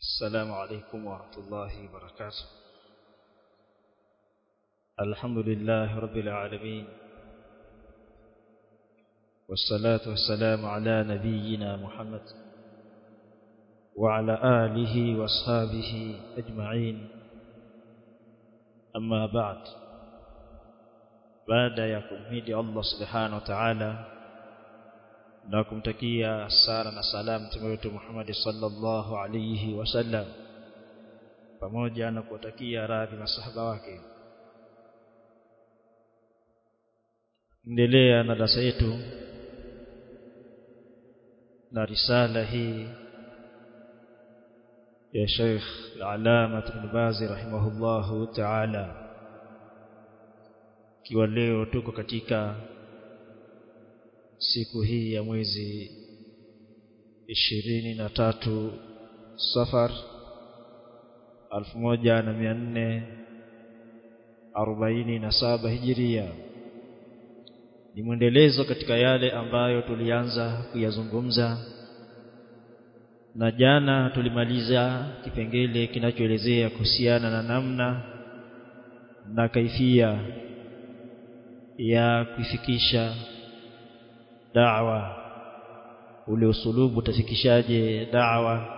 السلام عليكم ورحمة الله وبركاته. الحمد لله رب العالمين والصلاة والسلام على نبينا محمد وعلى آله وأصحابه أجمعين. أما بعد kumhidi Allah subhanahu wa ta'ala na kumtakia sala na salamu mtume wetu Muhammad sallallahu alayhi wasallam pamoja na kuwatakia radhi masahaba wake. Endelea na darasa yetu na risala hii ya Sheikh Al-Alama Ibn Baz rahimahullahu ta'ala. Kiwa leo tuko katika siku hii ya mwezi ishirini na tatu Safar alfu moja na mia nne arobaini na saba Hijiria. Ni mwendelezo katika yale ambayo tulianza kuyazungumza na jana tulimaliza kipengele kinachoelezea kuhusiana na namna na kaifia ya kuifikisha da'wa ule usulubu utafikishaje da'wa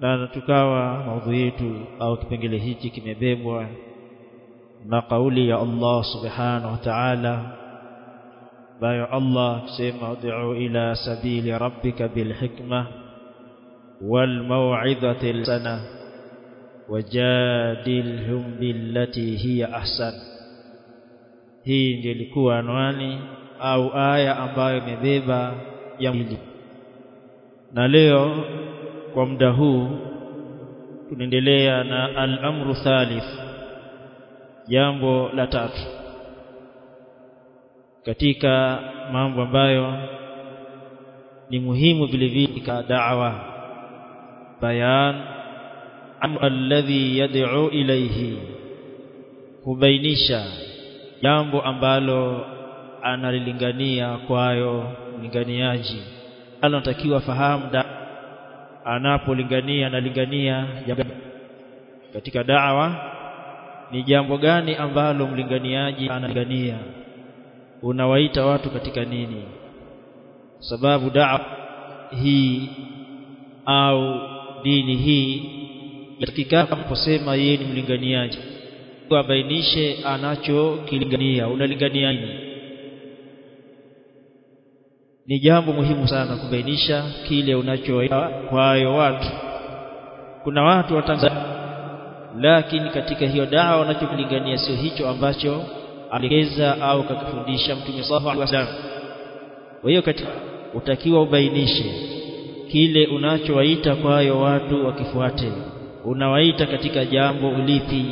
na tukawa maudhui yetu au kipengele hichi kimebebwa na kauli ya Allah subhanahu wa ta'ala bayo Allah kusema ud'u ila sabili rabbika bil hikma wal maw'izati sana wajadilhum billati hiya ahsan hii ndiyo ilikuwa anwani au aya ambayo imebeba ya mili. na leo kwa muda huu tunaendelea na al-amru thalith jambo la tatu katika mambo ambayo ni muhimu vile vile katika da'wa bayan alladhi yad'u ilayhi kubainisha jambo ambalo analilingania kwayo mlinganiaji. Anatakiwa fahamu anapolingania analingania katika da'wa ni jambo gani ambalo mlinganiaji analingania? Unawaita watu katika nini? Sababu da'wa hii au dini hii katika kusema yeye ni mlinganiaji. Abainishe anachokilingania unalingania nini ni jambo muhimu sana kubainisha kile unachowaita kwayo watu. Kuna watu wa Tanzania lakini katika hiyo dawa wanachokilingania sio hicho ambacho alikeza au kakifundisha Mtume sallallahu alaihi wasallam. Kwa hiyo katika utakiwa ubainishe kile unachowaita kwayo watu wakifuate. Unawaita katika jambo ulipi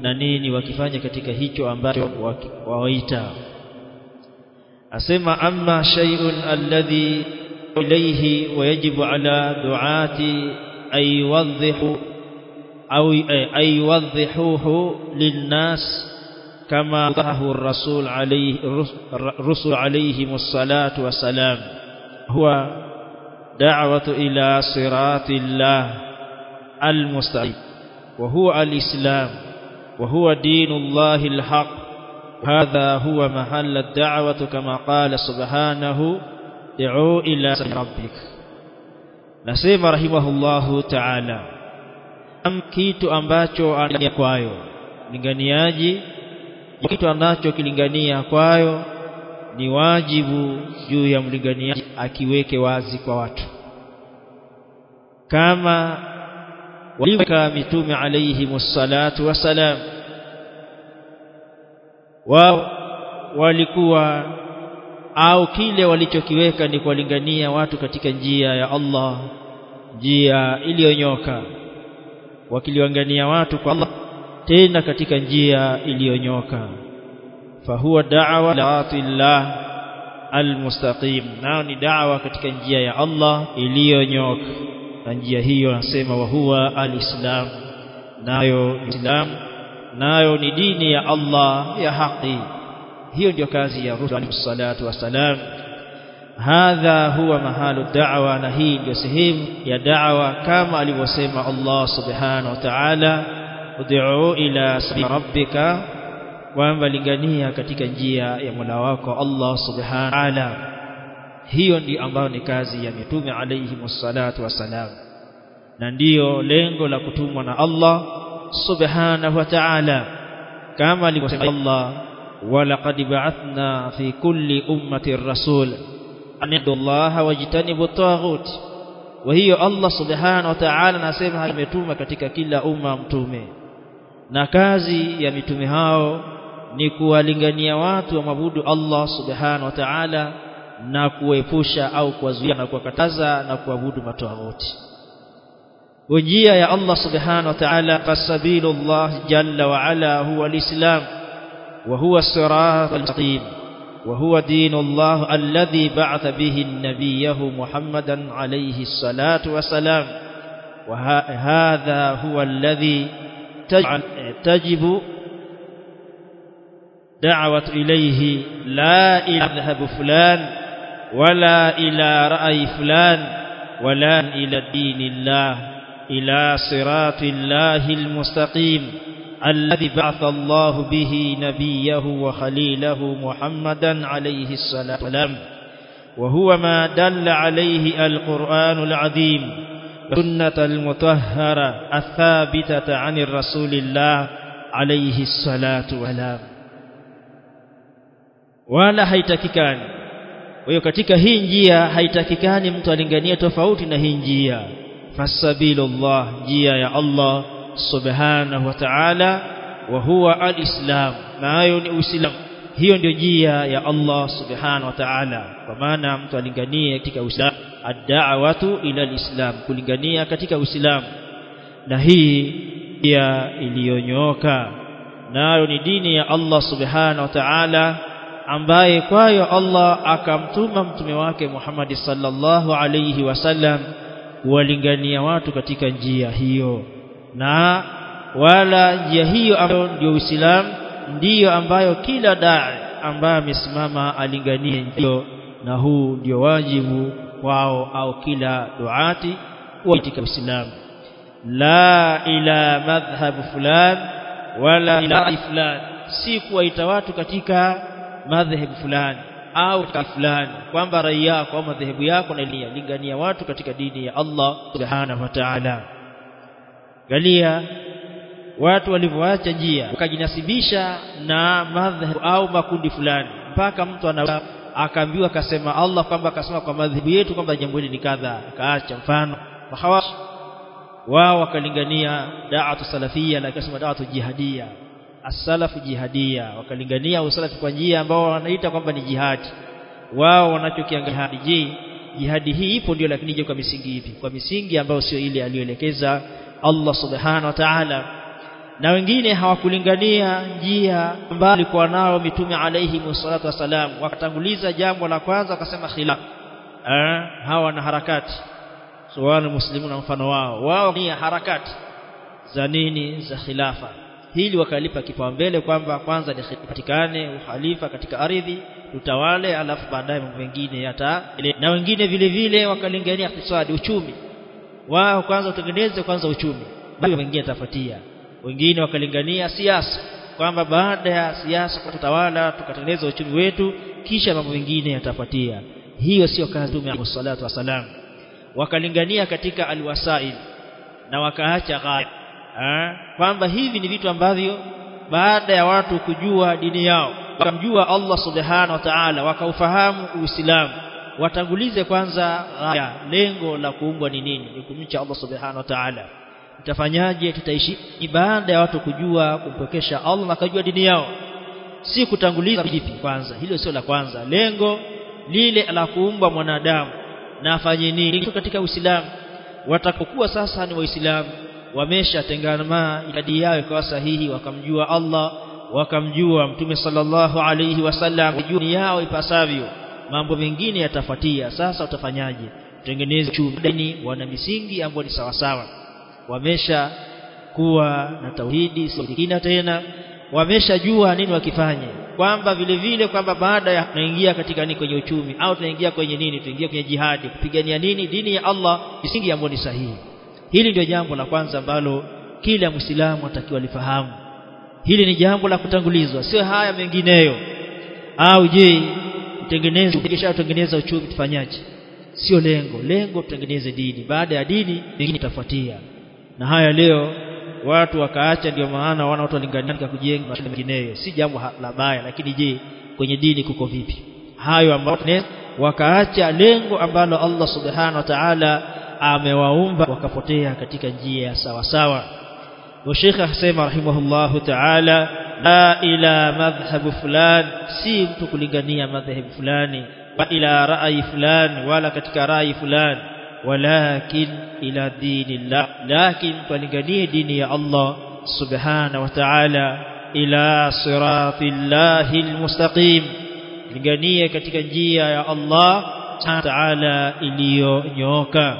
na nini wakifanya katika hicho ambacho wawaita asema amma shay'un alladhi ilayhi wayajibu ala du'ati ay wadhihu au ay wadhihuhu linnas كما وضحه الرسول عليه الرسل عليهم الصلاة والسلام. هو دعوة إلى صراط الله المستقيم. وهو الإسلام. وهو دين الله الحق. هذا هو محل الدعوة كما قال سبحانه دعوا إلى ربك نسيم رحمه الله تعالى am kitu ambacho anania kwayo linganiaji kitu anacho kilingania kwayo ni wajibu juu ya mlinganiaji akiweke wazi kwa watu kama walivyoka mitume alayhi musallatu wasalam wao walikuwa au kile walichokiweka ni kuwalingania watu katika njia ya Allah njia iliyonyoka wakiliwangania watu kwa Allah tena katika njia iliyonyoka. Fahuwa da'wa laatillah almustaqim nao ni da'wa katika njia ya Allah iliyonyoka. Na njia hiyo anasema wa huwa alislam nayo islam nayo ni dini ya Allah ya haki. Hiyo ndio kazi ya rusul salatu wasalam hadha huwa mahalu da'wa na hii ndio sehemu ya da'wa kama alivyosema Allah subhanahu wa ta'ala ud'u ila rabbika kwamba lingania katika njia ya Mola wako Allah subhanahu wa ta'ala. Hiyo ndio ambayo ni kazi ya mitume alayhi wassalatu wassalam. Na ndiyo lengo la kutumwa na Allah subhanahu wa ta'ala. Kama alivyosema Allah walaqad ba'athna fi kulli ummati rasul. Anidullaha wajtanibu taghut wa hiyo Allah subhanahu wa ta'ala anasema ametuma katika kila umma mtume. Na kazi ya mitume hao ni kuwalingania watu wa mabudu Allah subhanahu wa ta'ala na kuepusha au kuwazuia na kuwakataza na kuabudu matawauti njia ya Allah subhanahu wa ta'ala fasabilullah jalla wa ala huwa alislam wa huwa sirat almustaqim wa huwa dinullah alladhi ba'atha bihi nabiyahu muhammadan alayhi salatu wa salam wa hadha huwa alladhi tajibu دعوة إليه لا إلى مذهب فلان ولا إلى رأي فلان ولا إلى دين الله إلى صراط الله المستقيم الذي بعث الله به نبيه وخليله محمدا عليه الصلاة والسلام وهو ما دل عليه القرآن العظيم سنة المطهرة الثابتة عن الرسول الله عليه الصلاة والسلام. Wala haitakikani. Kwa hiyo katika hii njia haitakikani fasabilullah njia ya Allah subhanahu wa ta'ala wa huwa alislam. Nayo ni uislamu. Hiyo ndio njia ya Allah subhanahu wa ta'ala. Kwa maana mtu alinganie katika uislamu ad-da'watu ila alislam kulingania katika uislamu. Na hii jia iliyonyooka. Nayo ni dini ya Allah subhanahu wa ta'ala ambaye kwayo Allah akamtuma mtume wake Muhammad sallallahu alayhi wasallam kuwalingania watu katika njia hiyo. Na wala njia hiyo ambayo ndio Uislamu ndiyo ambayo kila dai ambaye amesimama alinganie hiyo na huu ndio wajibu wao au kila duati wa katika Uislamu. La ila madhhab fulan wala ila fulan. Si kuwaita watu katika madhhab fulani au fulani kwamba rai yako au madhehebu yako na lingania watu katika dini ya Allah subhanahu wa ta'ala. Galia watu walivyoacha njia wakajinasibisha na madhehebu au makundi fulani mpaka mtu ana akaambiwa akasema Allah kwamba akasema kwa madhehebu yetu kwamba jambo hili ni kadha akaacha mfano. Mahawash wao wakalingania da'atu salafia na akasema da'atu jihadia as-salafu jihadia wakalingania usalafi kwa njia ambao wanaita kwamba ni jihadi. Wao wanachokiangalia je jihadi hii ipo ndio lakini je kwa misingi ipi? Kwa misingi ambayo sio ile aliyoelekeza Allah subhanahu wa ta'ala. Na wengine hawakulingania njia ambayo alikuwa nao mitume alayhi wasallatu wasalam wakatanguliza jambo la kwanza wakasema khilaf. Eh hawa na harakati. Suwana muslimuna mfano wao wao ni harakati za nini? Za khilafa hili wakalipa kipaumbele kwamba kwanza lipatikane uhalifa katika ardhi tutawale alafu baadaye mambo mengine yata na wengine vile vile wakalingania iktisadi uchumi. Wao kwanza utengeneze kwanza uchumi baadaye wengine tafatia wengine wakalingania siasa kwamba baada ya siasa tutawala tukatengeneza uchumi wetu kisha mambo mengine yatafuatia. Hiyo sio kazi tume ya salatu wasalam wakalingania katika alwasail na wakaacha kwamba hivi ni vitu ambavyo baada ya watu kujua dini yao wakamjua Allah subhanahu wa ta'ala wakaufahamu uislamu watangulize kwanza haya lengo la kuumbwa ni nini? Ni kumcha Allah subhanahu wa ta'ala. Tutafanyaje? Tutaishi ibada ya watu kujua kumpokesha Allah na kujua dini yao. Si kutanguliza vipi kwanza. Hilo sio la kwanza. Lengo lile la kuumbwa mwanadamu. Na afanye nini? Katika uislamu. Watakokuwa sasa ni waislamu wameshatengana idadi yao ikawa sahihi wakamjua Allah wakamjua mtume sallallahu alayhi wasallam juu yao ipasavyo. Mambo mengine yatafuatia sasa utafanyaje? Tengeneze chumdani wana misingi ambayo ni sawa sawa wamesha kuwa na tauhidi sikina tena. Wameshajua nini wakifanye. Kwamba vile vile kwamba baada ya tunaingia katika nini kwenye uchumi au tunaingia kwenye nini tuingia kwenye jihadi kupigania nini? Dini ya Allah misingi ambayo ni sahihi hili ndio jambo la kwanza ambalo kila muislamu atakiwa lifahamu hili ni jambo la kutangulizwa sio haya mengineyo. Au je utengeneze ukishatengeneza uchumi tufanyaje sio lengo. Lengo tutengeneze dini. Baada ya dini mengine itafuatia. Na haya leo watu wakaacha ndio maana wana watu walingania kujenga mashine mengineyo. Si jambo la baya lakini je kwenye dini kuko vipi? Hayo ambayo wakaacha lengo ambalo Allah subhanahu wa ta'ala amewaumba wakapotea katika njia sawa sawa wa Sheikh asema rahimahullahu ta'ala la ila madhhab fulan si mtu kulingania madhhabu fulani wa ila ra'yi fulani wala katika ra'yi fulani walakin ila dinillah lakin palinganie dini ya Allah subhanahu wa ta'ala ila siratillahi almustaqim linganie katika njia ya Allah ta'ala iliyonyooka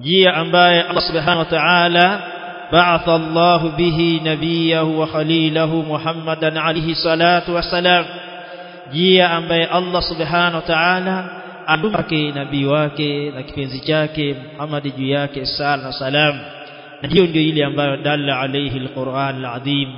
جيا امباي الله سبحانه وتعالى بعث الله به نبيه وخليله محمدا عليه الصلاة والسلام. جيا امباي الله سبحانه وتعالى أمك نبي واك لكنزي جاك محمد جياك الصلاه والسلام. ndio ndio إلي ambayo dalla alayhi alquran alazim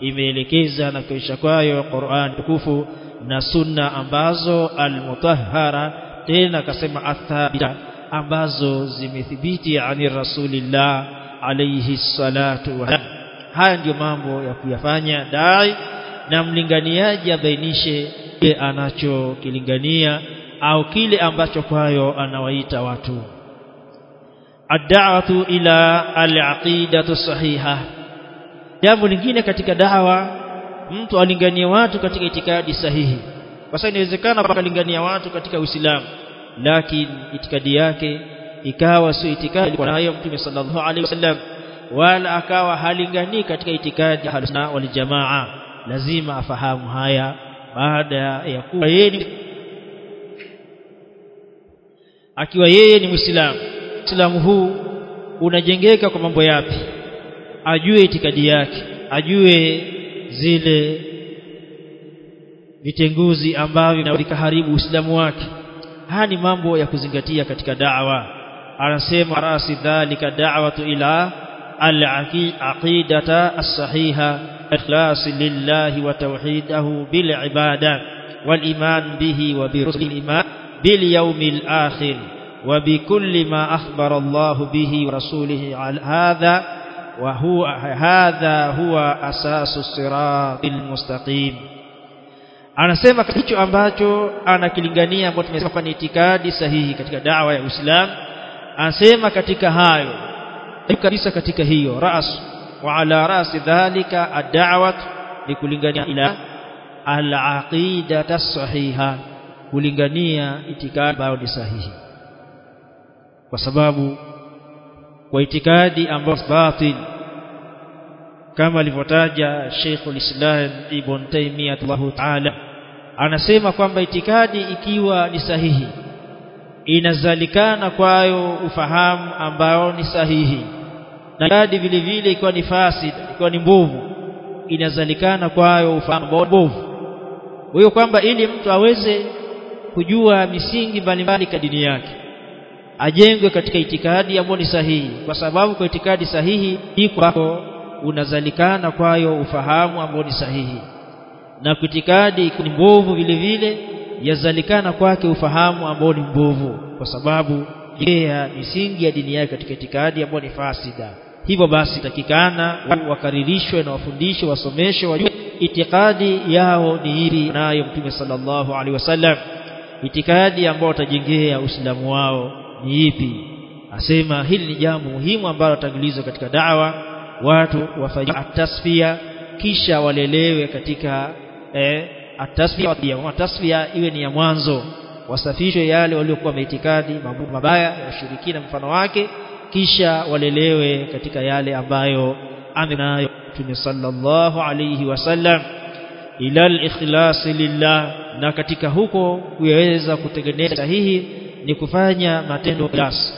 imeelekeza na kuisha kwayo alquran tukufu na sunna ambazo almutahhara tena akasema athabita ambazo zimethibiti ani rasulillah alayhi salatu wa haya ndio mambo ya kuyafanya dai na mlinganiaji abainishe kile anachokilingania au kile ambacho kwayo anawaita watu. Ad-da'watu ila al-aqidatu sahiha. Jambo lingine katika dawa mtu alinganie watu katika itikadi sahihi. Kwa sababu inawezekana akalingania watu katika Uislamu lakini itikadi yake ikawa sio itikadi kwa nayo Mtume sallallahu alaihi wasallam wala akawa halingani katika itikadi halusna wal jamaa. Lazima afahamu haya baada ya kuwa yeye akiwa yeye ni Muislamu. Uislamu huu unajengeka kwa mambo yapi? Ajue itikadi yake ajue zile vitenguzi ambavyo vikaharibu Uislamu wake haya ni mambo ya kuzingatia katika da'wa anasema rasi dhalika da'watu ila al-aqidata as-sahiha ikhlas lillahi wa tauhidahu bil ibada wal iman bihi wa bi rusul iman bil yawmil akhir wa bi kulli ma akhbara Allah bihi wa rasulihi hadha wa huwa hadha huwa asasu siratil mustaqim anasema hicho ambacho anakilingania ambacho tumesema ni itikadi sahihi katika dawa ya Uislamu. Anasema katika hayo kabisa katika hiyo ras wa ala rasi dhalika ad-da'wat ni kulingania ila al-aqidata sahiha kulingania itikadi ambayo ni sahihi. Kwa sababu kwa itikadi ambayo batil kama alivyotaja Sheikh al-Islam Ibn Taymiyyah Allahu Ta'ala anasema kwamba itikadi ikiwa ni sahihi inazalikana kwayo ufahamu ambao ni sahihi. Na itikadi vile vile ikiwa ni fasid ikiwa ni mbovu inazalikana kwayo ufahamu ambao mbovu. Hiyo kwamba ili mtu aweze kujua misingi mbalimbali katika dini yake ajengwe katika itikadi ambayo ni sahihi kwa sababu kwa itikadi sahihi iko unazalikana kwayo ufahamu ambao ni sahihi. Na itikadi ni mbovu vile vile yazalikana kwake ufahamu ambao ni mbovu. Kwa sababu yeye misingi ya dini yake katika itikadi ambayo ni fasida. Hivyo basi takikana wakaririshwe na wafundishwe wasomeshwe wajue itikadi yao ni hili nayo mtume sallallahu alaihi wasallam. Itikadi ambayo watajengea uislamu wao ni ipi? Asema hili ni jambo muhimu ambalo tangulizwa katika dawa watu wafanye atasfia kisha walelewe katika eh, atasfia atasfia iwe ni ya mwanzo. Wasafishwe yale waliokuwa maitikadi mabaya ya ushirikina mfano wake kisha walelewe katika yale ambayo amenayo Mtume sallallahu alayhi wasallam ila al-ikhlas lillah. Na katika huko kuyaweza kutengeneza sahihi ni kufanya matendo ikhlas.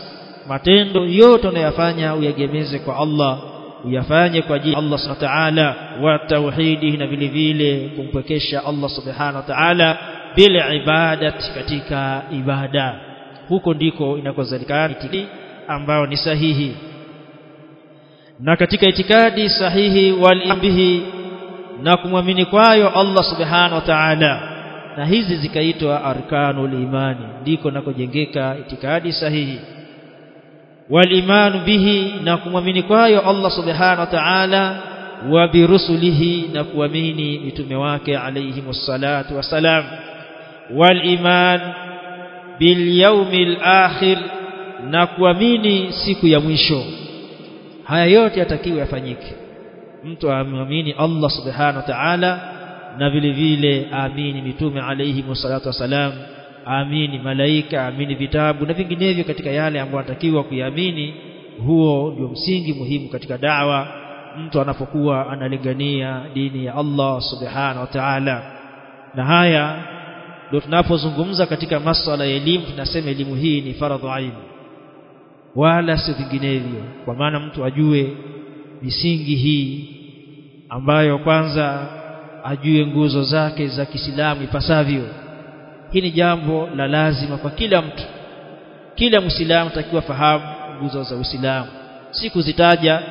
Matendo yote unayofanya uyagemeze kwa Allah uyafanye kwa ajili Allah subhanahu wa ta'ala wa tauhidi na vile vile kumpwekesha Allah subhanahu wa ta'ala bila ibadati katika ibada. Huko ndiko inakozalikana itikadi ambayo ni sahihi. Na katika itikadi sahihi walibihi na kumwamini kwayo Allah subhanahu wa ta'ala na hizi zikaitwa arkanul imani. Ndiko nakojengeka itikadi sahihi والإيمان به نقوم من كوايو الله سبحانه وتعالى وبرسله نقوم من عليهم الصلاة والسلام. والإيمان باليوم الآخر نقوم سيكو يا يمشو هيا يوتي أتكيو يفنيك. mtu aamini Allah subhanahu wa ta'ala na vile vile aamini mitume alayhi msalatu wasalamu aamini malaika aamini vitabu na vinginevyo katika yale ambayo anatakiwa kuyaamini huo ndio msingi muhimu katika dawa. Mtu anapokuwa analingania dini ya Allah subhanahu wa ta'ala. Na haya ndio tunapozungumza katika masuala ya elimu tunasema elimu hii ni faradhu ain wala si vinginevyo kwa maana mtu ajue misingi hii ambayo kwanza ajue nguzo zake za Kiislamu ipasavyo hii ni jambo la lazima kwa kila mtu kila muislamu takiwa fahamu nguzo za Uislamu. Si kuzitaja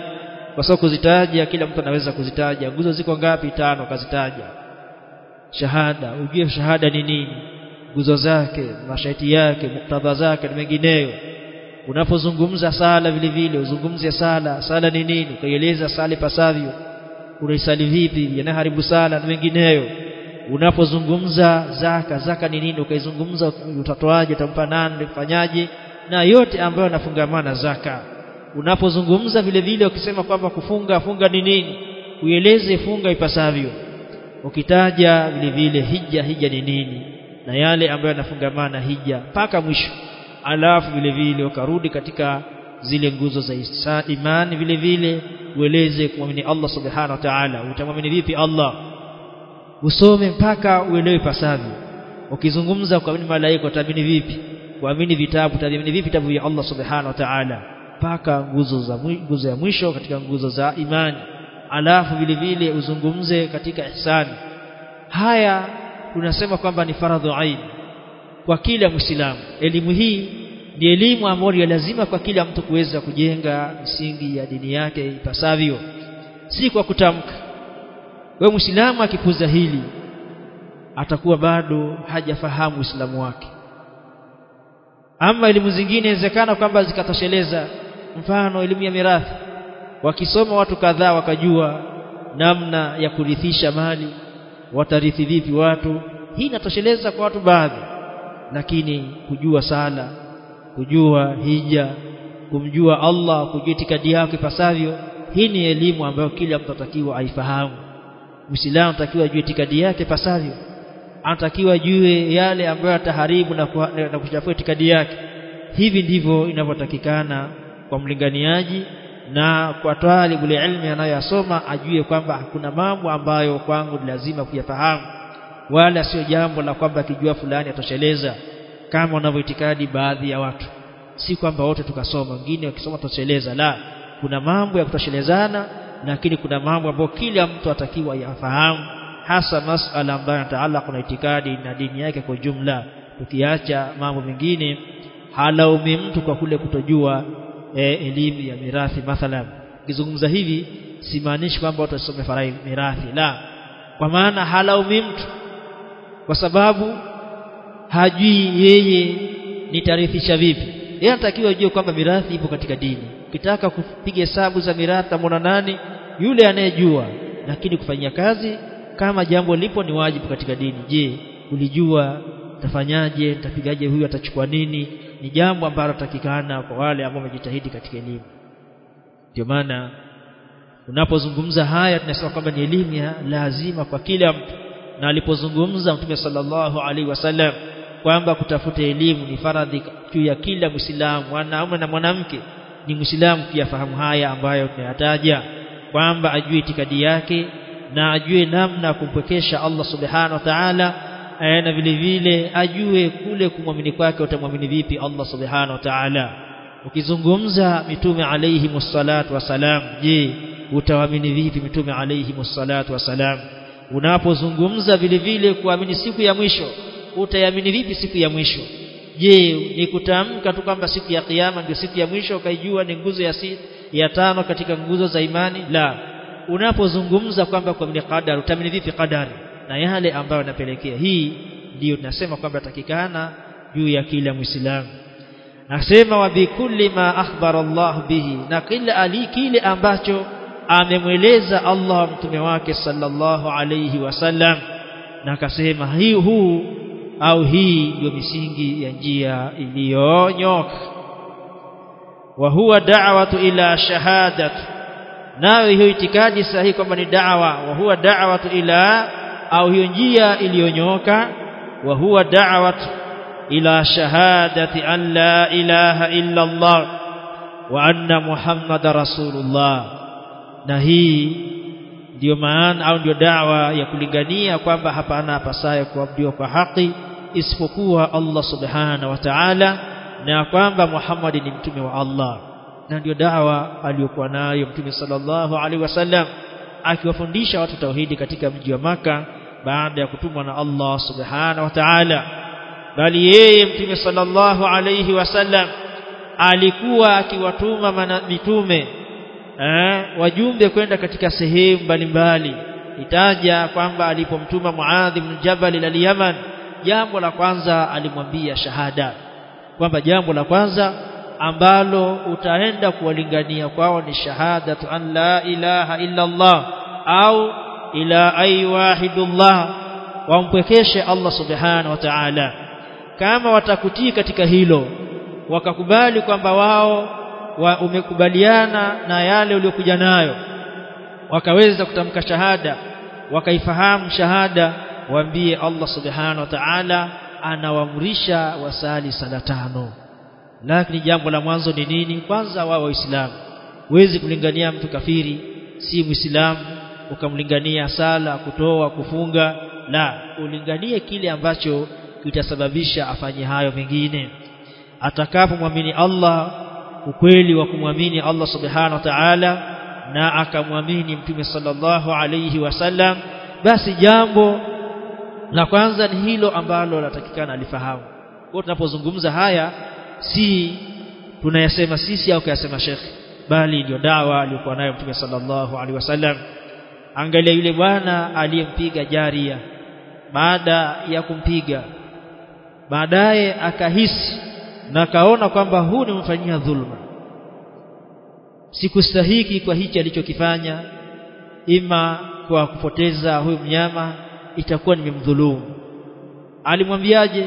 kwa sababu kuzitaja kila mtu anaweza kuzitaja. Nguzo ziko ngapi? Tano kazitaja shahada ujue shahada ni nini? Nguzo zake masharti yake muktadha zake na mengineyo. Unapozungumza sala vile vile uzungumzie sala. Sala ni nini? Ukaieleza sala ipasavyo. Unaisali vipi? Yanaharibu sala na mengineyo unapozungumza zaka zaka ni nini? Ukaizungumza utatoaje? Utampa nani? Ufanyaje na yote ambayo yanafungamana zaka. Unapozungumza vile vile ukisema kwamba kufunga funga ni nini? Ueleze funga ipasavyo. Ukitaja vile vile hija hija ni nini? Na yale ambayo yanafungamana hija paka mwisho. Alafu vile vile ukarudi katika zile nguzo za isa, imani vile vile ueleze kumwamini Allah subhanahu wa ta'ala. Utamwamini vipi Allah usome mpaka uelewe pasavyo ukizungumza kuamini malaika utaamini vipi? Kuamini vitabu utaamini vipi vitabu vya Allah subhanahu wa ta'ala? Mpaka nguzo za nguzo ya mwisho katika nguzo za imani. Alafu vile vile uzungumze katika ihsani haya tunasema kwamba ni faradhu ain kwa kila muislamu. Elimu hii ni elimu ambayo lazima kwa kila mtu kuweza kujenga misingi ya dini yake ipasavyo. Si kwa kutamka wewe muislamu akipuza hili atakuwa bado hajafahamu uislamu wake. Ama elimu zingine inawezekana kwamba zikatosheleza mfano elimu ya mirathi. Wakisoma watu kadhaa wakajua namna ya kurithisha mali watarithi vipi watu. Hii inatosheleza kwa watu baadhi lakini kujua sala kujua hija kumjua Allah kujua itikadi yake ipasavyo hii ni elimu ambayo kila mtu atakiwa aifahamu Muislamu anatakiwa ajue itikadi yake pasavyo. Anatakiwa ajue yale ambayo ataharibu na, na kuchafua itikadi yake. Hivi ndivyo inavyotakikana kwa mlinganiaji na kwa talibu ilmi anayoyasoma ajue kwamba hakuna mambo ambayo kwangu ni lazima kuyafahamu wala sio jambo la kwamba akijua fulani atosheleza kama wanavyoitikadi baadhi ya watu. Si kwamba wote tukasoma wengine wakisoma tosheleza la kuna mambo ya kutoshelezana lakini kuna mambo ambayo kila mtu atakiwa yafahamu hasa masala ambayo yataalaku na itikadi na dini yake kwa jumla tukiacha mambo mengine halaumi mtu kwa kule kutojua e, elimu ya mirathi mathalan. Kizungumza hivi simaanishi kwamba watu wasome farai mirathi la. Kwa maana halaumi mtu kwa sababu hajui yeye nitarithisha vipi. Yeye anatakiwa ajue kwamba mirathi ipo katika dini. Ukitaka kupiga hesabu za mirathi tamwona nani yule anayejua lakini kufanyia kazi kama jambo lipo ni wajibu katika dini. Je ulijua tafanyaje nitapigaje huyu atachukua nini? Ni jambo ambalo takikana kwa wale ambao wamejitahidi katika elimu. Ndio maana unapozungumza haya tunasema kwamba ni elimu ya lazima kwa kila mtu. Na alipozungumza mtume sallallahu alaihi wasallam kwamba kutafuta elimu ni faradhi juu ya kila muislamu mwanaume na mwanamke ni muislamu pia fahamu haya ambayo tunayataja kwamba ajue itikadi yake na ajue namna ya kumpwekesha Allah subhanahu wa ta'ala na vile vile ajue kule kumwamini kwake utamwamini vipi Allah subhanahu wa ta'ala. Ukizungumza mitume alayhi msalatu wasalam je utawaamini vipi mitume alayhi msalatu wasalam unapozungumza vile vile kuamini siku ya mwisho utaiamini vipi siku ya mwisho? Je ni kutamka tu kwamba siku ya kiyama ndio siku ya mwisho ukaijua ni nguzo ya si, ya tano katika nguzo za imani. La unapozungumza kwamba kuamini qadar utamini vipi qadari na yale ambayo yanapelekea. Hii ndiyo tunasema kwamba takikana juu ya kila muislamu. Nasema wa bikulli ma akhbara Allah bihi na kila ali kile ambacho amemweleza Allah mtume wake sallallahu alayhi wasallam na akasema hii huu au hii ndio misingi ya njia iliyonyoka wa huwa da'watu ila shahadat. Nayo hiyo itikadi sahihi kwamba ni da'wa. Wa huwa da'watu ila au hiyo njia iliyonyoka. Wa huwa da'watu ila shahadati an la ilaha illa Allah wa anna Muhammad rasulullah. Na hii ndiyo maana au ndio dawa ya kulingania kwamba hapana hapasaye kuabudiwa kwa haki isipokuwa Allah subhanahu wa ta'ala na kwamba Muhammad ni mtume wa Allah. Na ndio dawa aliyokuwa nayo mtume sallallahu alaihi wasallam akiwafundisha watu tauhidi katika mji wa maka baada ya kutumwa na Allah subhanahu wa ta'ala. Bali yeye mtume sallallahu alaihi wasallam alikuwa akiwatuma mitume eh, wajumbe kwenda katika sehemu mbalimbali. Itaja kwamba alipomtuma Muadh ibn Jabal ila Yaman jambo la kwanza alimwambia shahada kwamba jambo la kwanza ambalo utaenda kuwalingania kwao ni shahadatu an la ilaha illa Allah au ila ay wahidullah. Wampwekeshe Allah subhanahu wa ta'ala. Kama watakutii katika hilo wakakubali kwamba wao wa umekubaliana na yale uliokuja nayo wakaweza kutamka shahada wakaifahamu shahada waambie Allah subhanahu wa ta'ala anawaamrisha wasali sala tano. Lakini jambo la mwanzo ni nini? Kwanza wao waislamu. Huwezi kulingania mtu kafiri si muislamu ukamlingania sala kutoa kufunga. La ulinganie kile ambacho kitasababisha afanye hayo mengine. Atakapomwamini Allah ukweli wa kumwamini Allah subhanahu wa ta'ala na akamwamini mtume sallallahu alayhi wasallam basi jambo la kwanza ni hilo ambalo latakikana alifahamu. Kwa tunapozungumza haya si tunayasema sisi au kuyasema shekhi bali ndio dawa aliyokuwa nayo mtume sallallahu alaihi wasallam. Angalia yule bwana aliyempiga jaria. Baada ya kumpiga baadaye akahisi na akaona kwamba huu nimemfanyia dhulma. Sikustahiki kwa hichi alichokifanya ima kwa kupoteza huyu mnyama itakuwa nimemdhulumu alimwambiaje?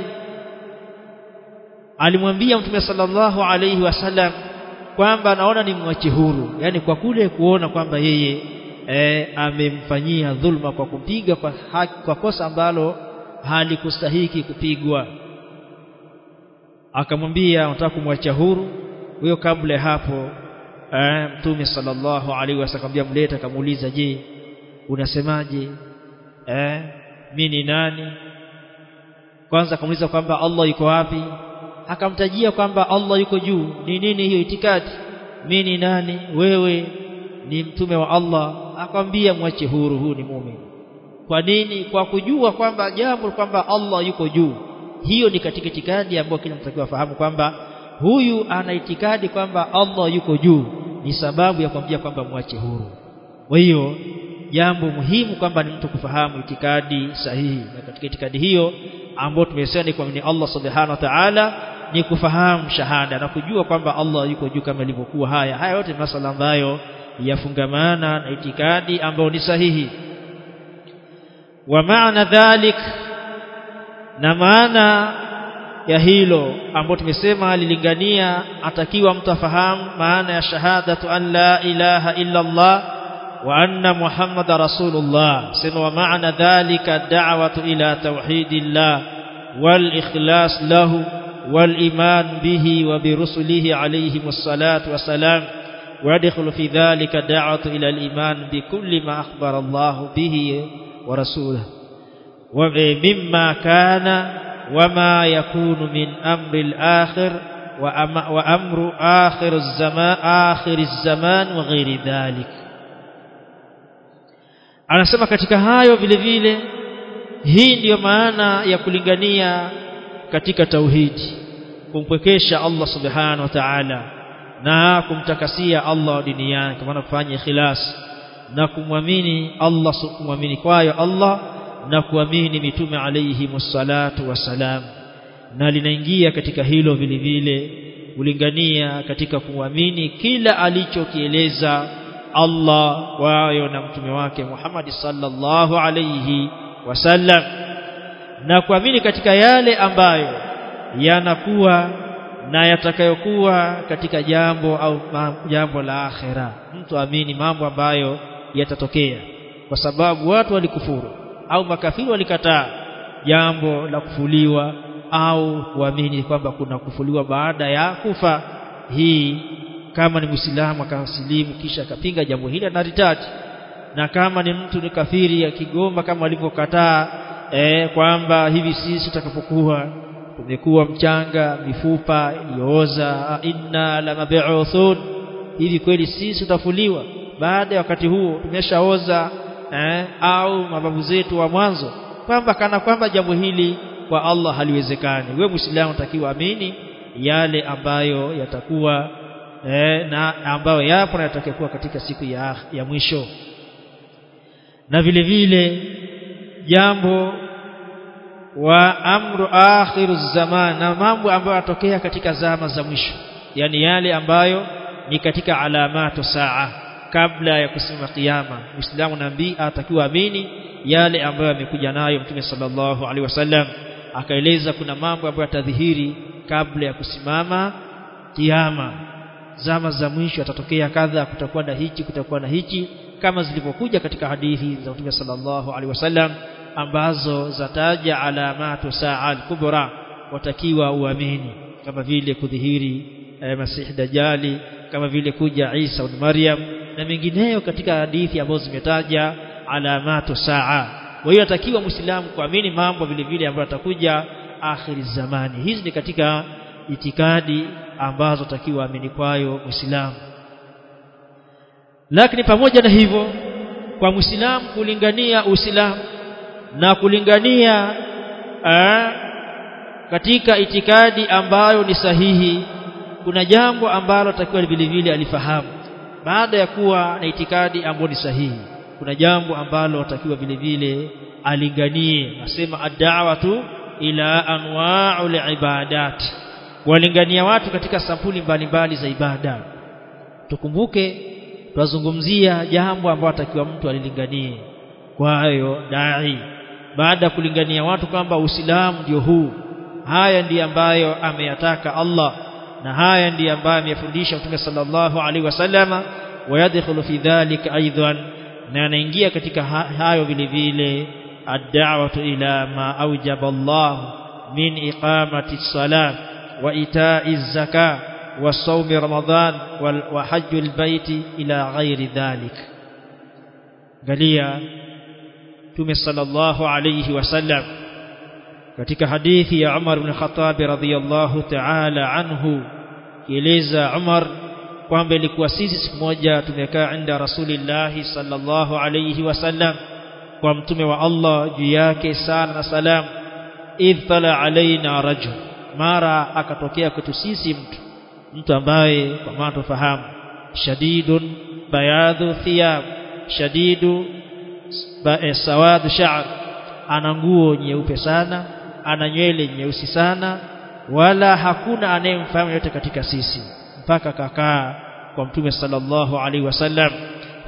Alimwambia mtume sallallahu alayhi wasallam kwamba naona nimwache huru. Yani kwa kule kuona kwamba yeye e, amemfanyia dhulma kwa kupiga kwa, haki, kwa kosa ambalo halikustahiki kupigwa. Akamwambia unataka kumwacha huru? Huyo kabla hapo e, mtume sallallahu alaihi wasallam mleta akamuuliza je unasemaje? Eh mimi ni nani? Kwanza kumuliza kwamba Allah yuko wapi? Akamtajia kwamba Allah yuko juu. Ni nini hiyo itikadi? Mimi ni nani? Wewe ni mtume wa Allah. Akamwambia mwache huru huu ni muumini. Kwa nini? Kwa kujua kwamba jambo kwamba Allah yuko juu. Hiyo ni katika itikadi ambayo kila mtu afahamu kwamba huyu ana itikadi kwamba Allah yuko juu. Ni sababu ya kumwambia kwamba mwache huru. Kwa hiyo jambo muhimu kwamba ni mtu kufahamu itikadi sahihi. Na katika itikadi hiyo ambayo tumesema ni kuamini Allah subhanahu wa ta'ala ni kufahamu shahada na kujua kwamba Allah yuko juu kama ilivyokuwa. Haya haya yote masala ambayo yafungamana na itikadi ambayo ni sahihi. Wa maana dhalik na maana ya hilo ambayo tumesema alilingania atakiwa mtu afahamu maana ya shahadatu an la ilaha illa Allah وأن محمد رسول الله. ومعنى ذلك الدعوة إلى توحيد الله والإخلاص له والإيمان به وبرسله عليهم الصلاة والسلام. ويدخل في ذلك دعوة إلى الإيمان بكل ما أخبر الله به ورسوله. ومما كان وما يكون من أمر الآخر وأمر آخر الزمان, آخر الزمان وغير ذلك. Anasema katika hayo vile vile hii ndiyo maana ya kulingania katika tauhidi kumpwekesha Allah subhanahu wa ta'ala na kumtakasia Allah dini yake maana kufanya ikhlas na kumwamini Allah kumwamini kwayo Allah na kuamini mitume alayhi msalatu wasalam na linaingia katika hilo vile vile kulingania katika kuamini kila alichokieleza Allah wayo na mtume wake Muhammad sallallahu alayhi wasallam. Na kuamini katika yale ambayo yanakuwa na yatakayokuwa katika jambo au jambo la akhera mtu amini mambo ambayo yatatokea. Kwa sababu watu walikufuru au makafiri walikataa jambo la kufuliwa au kuamini kwamba kuna kufuliwa baada ya kufa. Hii kama ni muislamu akasilimu kisha akapinga jambo hili na ritati. Na kama ni mtu ni kafiri akigomba kama alivyokataa eh, kwamba hivi sisi tutakapokuwa tumekuwa mchanga mifupa iliyooza inna la mab'uthun hivi kweli sisi tutafuliwa? Baada ya wakati huo tumeshaoza eh, au mababu zetu wa mwanzo kwamba kana kwamba jambo hili kwa Allah haliwezekani. Wewe muislamu unatakiwa amini yale ambayo yatakuwa eh, na ambayo yapo na yatakayokuwa katika siku ya, ya mwisho. Na vile vile jambo wa amru akhiru zaman na mambo ambayo yatokea katika zama za mwisho. Yani yale ambayo ni katika alamatu saa kabla ya kusimama kiyama. Muislamu nabii atakiwa amini yale ambayo amekuja nayo mtume sallallahu alaihi wasallam. Akaeleza kuna mambo ambayo yatadhihiri kabla ya kusimama kiyama zama za mwisho atatokea kadha kutakuwa na hichi kutakuwa na hichi kama zilivyokuja katika hadithi za mtume sallallahu alaihi wasallam ambazo zataja alamatu saa al-kubra watakiwa uamini kama vile kudhihiri eh, Masih Dajjali kama vile kuja Isa ibn Maryam na mengineyo katika hadithi ambazo zimetaja alamatu saa. Kwa hiyo atakiwa muislamu kuamini mambo vile vile ambayo atakuja akhiri zamani. Hizi ni katika itikadi ambazo takiwa amini kwayo muislamu. Lakini pamoja na hivyo kwa muislamu kulingania uislamu na kulingania aa, katika itikadi ambayo ni sahihi kuna jambo ambalo takiwa vile vile alifahamu. Baada ya kuwa na itikadi ambayo ni sahihi kuna jambo ambalo takiwa vile vile alinganie. Nasema ad-da'watu ila anwa'ul ibadat kuwalingania watu katika sampuli mbalimbali za ibada. Tukumbuke twazungumzia jambo ambalo atakiwa mtu alilinganie. Kwa hayo dai baada kulingania watu kwamba Uislamu ndio huu haya ndiyo ambayo ameyataka Allah na haya ndiyo ambayo amefundisha Mtume sallallahu alaihi wasallama wayadkhulu fi dhalika aidan na anaingia katika hayo vile vile. Ad-da'watu ila ma awjaba Allah min iqamati as-salat wa الزكاة az-zakah wa البيت ramadan غير ذلك baiti ila صلى الله alayhi wasallam katika hadithi ya Umar ibn Khattab radhiyallahu ta'ala anhu kieleza Umar kwamba ilikuwa sisi siku moja tumekaa inda rasulillahi sallallahu alayhi wasallam kwa mtume wa Allah juu yake sana na salam idh tala alaina rajul mara akatokea kwetu sisi mtu mtu ambaye kwa maana tufahamu shadidun bayadhu thiyab shadidu sawadu sha'r. Ana nguo nyeupe sana ana nywele nyeusi sana wala hakuna anayemfahamu yote katika sisi mpaka kakaa kwa mtume sallallahu alaihi wasallam.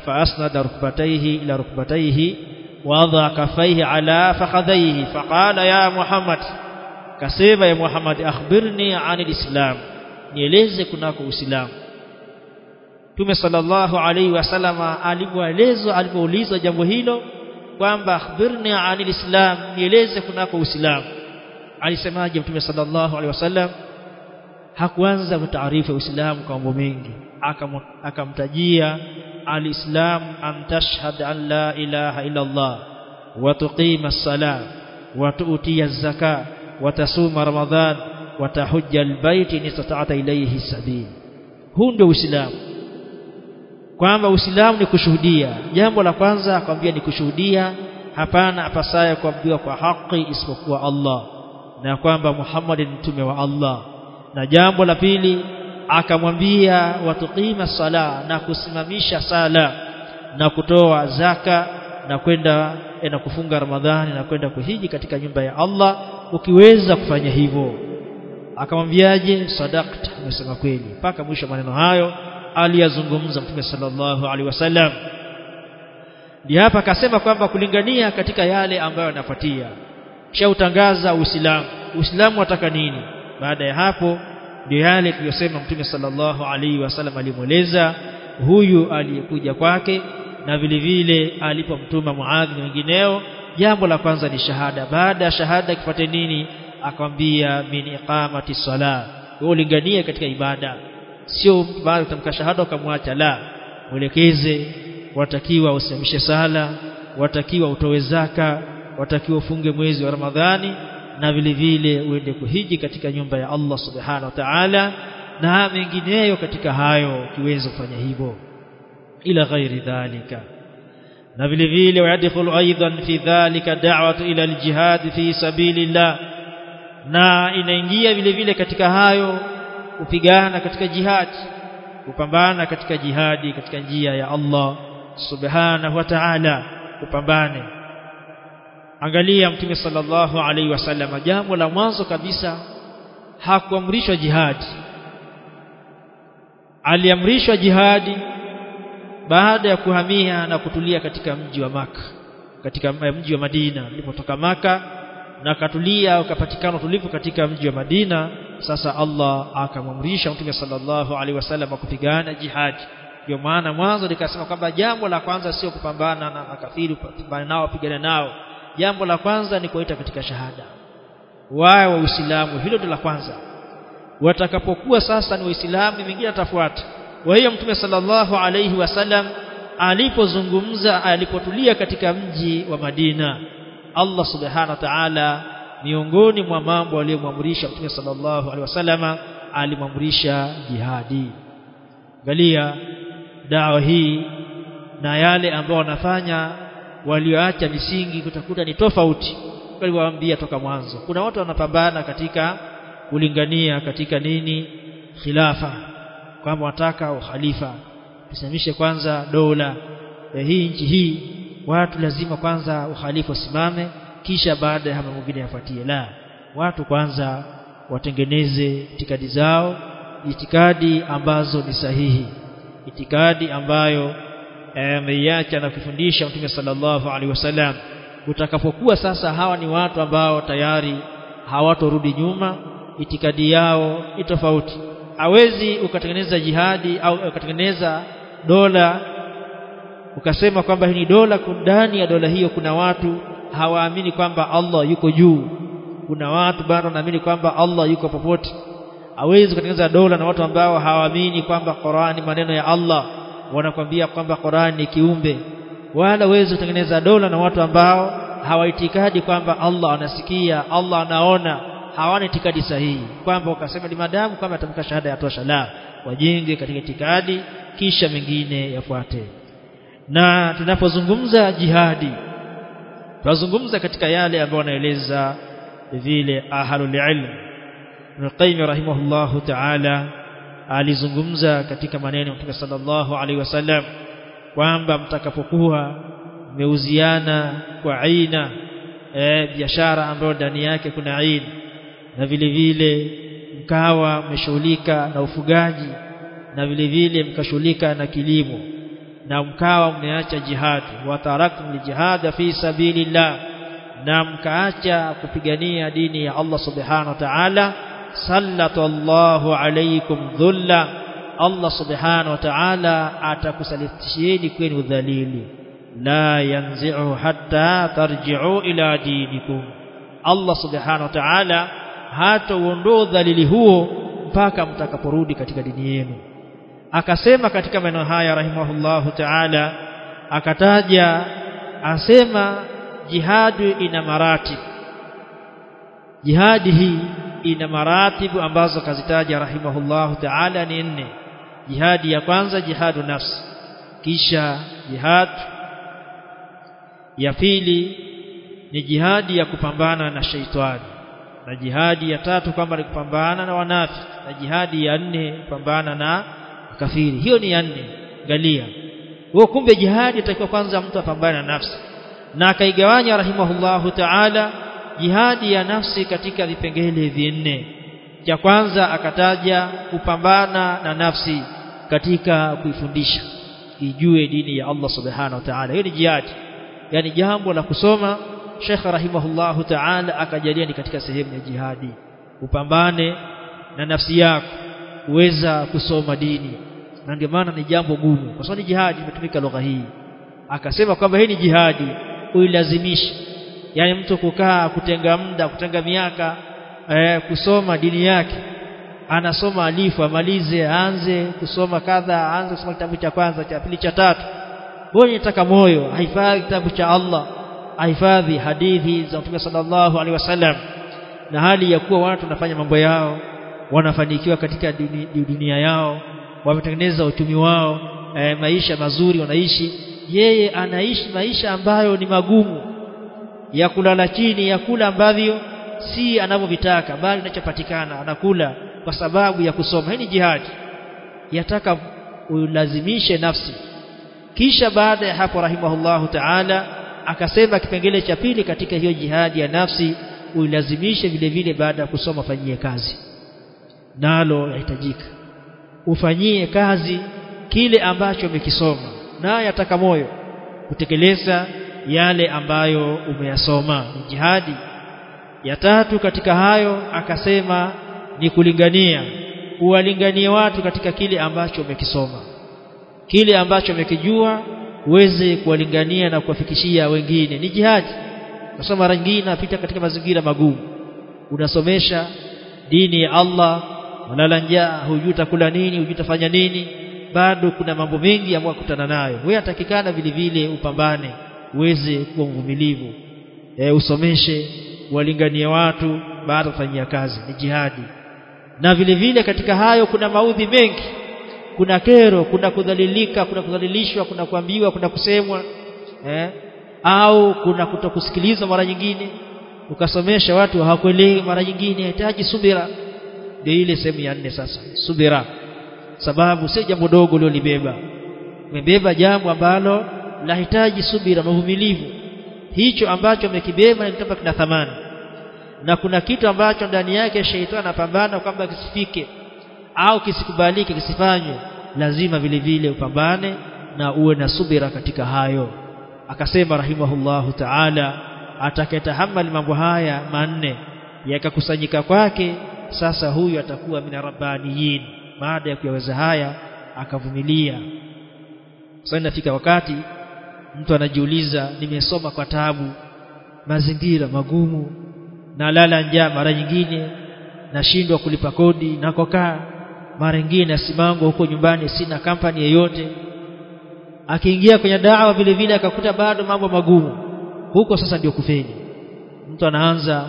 Faasnada rukbatayhi ila rukbatayhi wadha kafaihi ala fakhadhaihi faqala ya muhammad kasema ya muhammad akhbirni anil islam nieleze kunako uislamu. Mtume sallallahu alaihi wasallama alipoelezwa alipoulizwa jambo hilo kwamba akhbirni anil islam nieleze kunako uislamu. Alisemaje Mtume sallallahu alaihi wasallam hakuanza kutaarifu uislamu kwa mambo mengi. Akamtajia alislam an tashhad an la ilaha illa Allah wa tuqima as-salat wa tu'tiya az-zakah wa ramadhan ramadan albayt istata'ta ilayhi sabil. Huu ndio uislamu. Kwamba Uislamu ni kushuhudia. Jambo la kwanza akwambia ni kushuhudia hapana apasaye kuabudiwa kwa haki isipokuwa Allah na kwamba Muhammad ni mtume wa Allah. Na jambo la pili akamwambia watuqima sala na kusimamisha sala na kutoa zaka na kwenda na kufunga Ramadhani na kwenda kuhiji katika nyumba ya Allah ukiweza kufanya hivyo. Akamwambiaje? Sadakta umesema kweli. Mpaka mwisho maneno hayo aliyazungumza mtume sallallahu alaihi wasallam. Ndio hapa akasema kwamba kulingania katika yale ambayo anafuatia. Kisha utangaza uislamu. Uislamu wataka nini? Baada ya hapo ndio yale tuliyosema mtume sallallahu alaihi wasallam alimweleza huyu aliyekuja kwake na vile vile alipomtuma muadhi wengineo jambo la kwanza ni shahada. Baada ya shahada kifuate nini? Akamwambia min iqamati sala wewe ulinganie katika ibada. Sio baada utamka shahada ukamwacha la. Mwelekeze watakiwa usimamishe sala watakiwa utoe zaka watakiwa ufunge mwezi wa Ramadhani na vile vile uende kuhiji katika nyumba ya Allah subhanahu wa ta'ala na mengineyo katika hayo kiweze kufanya hivyo. Ila ghairi dhalika na vile vile wayadkhulu aidan fi dhalika da'watu ila aljihad fi sabilillah. Na inaingia vile vile katika hayo kupigana katika jihad kupambana katika jihadi katika njia ya Allah subhanahu wa ta'ala kupambane. Angalia mtume sallallahu alaihi wasallam jambo la mwanzo kabisa hakuamrishwa jihadi aliamrishwa jihadi baada ya kuhamia na kutulia katika mji wa maka katika mji wa Madina alipotoka maka na katulia ukapatikana tulivu katika mji wa Madina sasa Allah akamwamrisha Mtume sallallahu alaihi wasallam kupigana jihadi. Ndio maana mwanzo nikasema kwamba jambo la kwanza sio kupambana na makafiri kupambana nao pigana nao. Jambo la kwanza ni kuita katika shahada. Wao wa Uislamu hilo ndio la kwanza. Watakapokuwa sasa ni waislamu mingine atafuata kwa hiyo mtume sallallahu alayhi wasallam alipozungumza alipotulia katika mji wa Madina Allah subhanahu wa ta'ala miongoni mwa mambo aliyomwamrisha mtume sallallahu alaihi wasallama alimwamrisha jihadi. Angalia dawa hii na yale ambao wanafanya walioacha misingi kutakuta ni tofauti. Waliwaambia toka mwanzo kuna watu wanapambana katika kulingania katika nini? Khilafa kwamba wataka ukhalifa. Tusimamishe kwanza dola ya hii nchi hii. Watu lazima kwanza ukhalifa usimame kisha baada ya mambo mengine yafuatie la watu kwanza watengeneze itikadi zao itikadi ambazo ni sahihi. Itikadi ambayo ameiacha na kufundisha Mtume sallallahu alaihi wasallam. Utakapokuwa sasa hawa ni watu ambao tayari hawatorudi nyuma itikadi yao ni tofauti hawezi ukatengeneza jihadi au ukatengeneza dola ukasema kwamba hii ni dola ndani ya dola hiyo kuna watu hawaamini kwamba Allah yuko juu. Kuna watu bado wanaamini kwamba Allah yuko popote. Hawezi kutengeneza dola na watu ambao hawaamini kwamba Qur'ani maneno ya Allah. Wanakwambia kwamba Qur'ani ni kiumbe. Wala hawezi kutengeneza dola na watu ambao hawaitikadi kwamba Allah anasikia Allah anaona hawana itikadi sahihi. Kwamba ukasema ni kama atamka shahada yatosha la wajenge katika itikadi kisha mengine yafuate. Na tunapozungumza jihadi tunazungumza katika yale ambayo wanaeleza vile ahlul ilm. Ibn rahimahullah ta'ala alizungumza katika maneno Mtume sallallahu alaihi wasallam kwamba mtakapokuwa mmeuziana kwa aina e, biashara ambayo ndani yake kuna aina na vile vile mkawa mmeshughulika na ufugaji na vile vile mkashughulika na kilimo na mkawa mmeacha jihad. Wa taraktum lijihad fi sabilillah na mkaacha kupigania dini ya Allah subhanahu wa ta'ala. Sallallahu alaykum dhulla Allah subhanahu wa ta'ala atakusalitishieni kwenu udhalili. La yanzi'u hatta tarji'u ila dinikum. Allah subhanahu wa ta'ala hata uondoe dhalili huo mpaka mtakaporudi katika dini yenu. Akasema katika maneno haya rahimahullahu ta'ala akataja asema jihadi ina maratib. Jihadi hii ina maratibu ambazo kazitaja rahimahullahu ta'ala ni nne. Jihadi ya kwanza jihadu nafsi kisha jihad. Ya pili ni jihadi ya kupambana na sheitani na jihadi ya tatu kwamba ni kupambana na wanafi na jihadi ya nne kupambana na kafiri. Hiyo ni ya nne galia. Huo kumbe jihadi itakiwa kwanza mtu apambane na nafsi. Na akaigawanya rahimahullahu ta'ala jihadi ya nafsi katika vipengele vinne. Cha kwanza akataja kupambana na nafsi katika kuifundisha ijue dini ya Allah subhanahu wa ta'ala. Hiyo ni jihadi. Yani jambo la kusoma Sheikh rahimahullahu ta'ala akajalia ni katika sehemu ya jihadi. Upambane na nafsi yako uweza kusoma dini. Na ndio maana ni jambo gumu. Kwa sababu ni jihadi imetumika lugha hii. Akasema kwamba hii ni jihadi uilazimishe. Yani mtu kukaa kutenga muda kutenga miaka eh, kusoma dini yake. Anasoma alifu amalize aanze kusoma kadha aanze kusoma kitabu cha kwanza cha pili cha tatu. Wewe unataka moyo? Haifai kitabu cha Allah ahifadhi hadithi za Mtume sallallahu alaihi wasallam na hali ya kuwa watu wanafanya mambo yao wanafanikiwa katika dunia yao wametengeneza uchumi wao e, maisha mazuri wanaishi yeye anaishi maisha ambayo ni magumu ya kulala chini ya kula ambavyo si anavyovitaka bali anachopatikana anakula kwa sababu ya kusoma. Hii ni jihadi yataka ulazimishe nafsi. Kisha baada ya hapo rahimahullahu ta'ala akasema kipengele cha pili katika hiyo jihadi ya nafsi uilazimishe vile vile baada ya kusoma fanyie kazi. Nalo yahitajika ufanyie kazi kile ambacho umekisoma na yataka moyo kutekeleza yale ambayo umeyasoma. Ni jihadi. Ya tatu katika hayo akasema ni kulingania uwalinganie watu katika kile ambacho umekisoma. Kile ambacho umekijua uweze kuwalingania na kuwafikishia wengine. Ni jihadi kwa mara nyingine napita katika mazingira magumu. Unasomesha dini ya Allah walala njaa hujui utakula nini hujui utafanya nini bado kuna mambo mengi ambayo kutana nayo. Wewe atakikana vile vile upambane uweze kuwa mvumilivu. E, usomeshe walinganie watu baada kufanyia kazi. Ni jihadi. Na vile vile katika hayo kuna maudhi mengi kuna kero kuna kudhalilika kuna kudhalilishwa kuna kuambiwa kuna kusemwa eh? au kuna kutokusikilizwa mara nyingine ukasomesha watu hawakuelewi mara nyingine hitaji subira. Ndio ile sehemu ya nne sasa subira. Sababu si jambo dogo uliolibeba umebeba jambo ambalo lahitaji subira na uvumilivu hicho ambacho umekibeba ni kina thamani. Na kuna kitu ambacho ndani yake sheitani anapambana kwamba kisifike au kisikubaliki kisifanywe lazima vile vile upambane na uwe na subira katika hayo. Akasema rahimahullahu ta'ala atakayetahamali mambo haya manne yakakusanyika kwake sasa huyu atakuwa mina rabbaniyin baada ya kuyaweza haya akavumilia. Sasa inafika wakati mtu anajiuliza nimesoma kwa tabu mazingira magumu na lala njaa mara nyingine nashindwa kulipa kodi nakokaa mara nyingine asimango huko nyumbani sina kampani yoyote akiingia kwenye dawa vile vile akakuta bado mambo magumu. Huko sasa ndio kufeli. Mtu anaanza